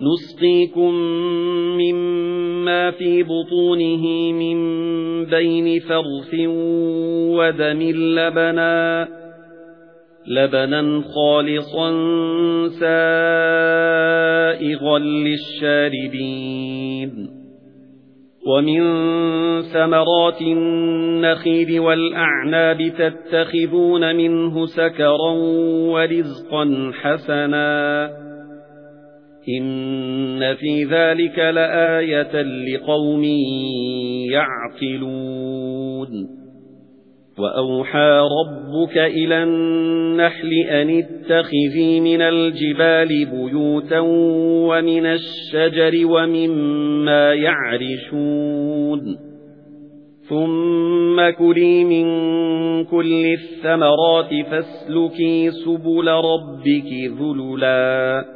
نُسْقِيكُم مِّمَّا فِي بُطُونِهِ مِن بَيْنِ فَرْثٍ وَدَمٍ لَّبَنًا لَبَنًا خَالِصًا سَائِغًا لِّلشَّارِبِينَ. وَمِن ثَمَرَاتِ النَّخِيلِ وَالْأَعْنَابِ تَتَّخِذُونَ مِنْهُ سَكَرًا وَرِزْقًا حَسَنًا. إِنَّ فِي ذَلِكَ لَآيَةً لِقَوْمٍ يَعْقِلُونَ وَأَوْحَى رَبُّكَ إِلَى النَّحْلِ أَنِ اتَّخِذِي مِنَ الْجِبَالِ بُيُوتًا وَمِنَ الشَّجَرِ وَمِمَّا يَعْرِشُونَ ثُمَّ كُلِي مِن كُلِّ الثَّمَرَاتِ فَاسْلُكِي سُبُلَ رَبِّكِ ذُلُلًا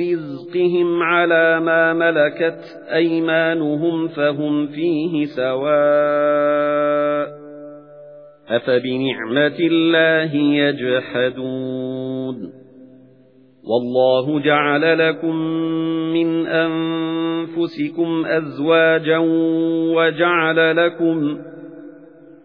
رِزْقِهِمْ عَلَى مَا مَلَكَتْ أَيْمَانُهُمْ فَهُمْ فِيهِ سَوَاءٌ أَفَبِنِعْمَةِ اللَّهِ يَجْحَدُونَ وَاللَّهُ جَعَلَ لَكُم مِّنْ أَنفُسِكُمْ أَزْوَاجًا وَجَعَلَ لَكُم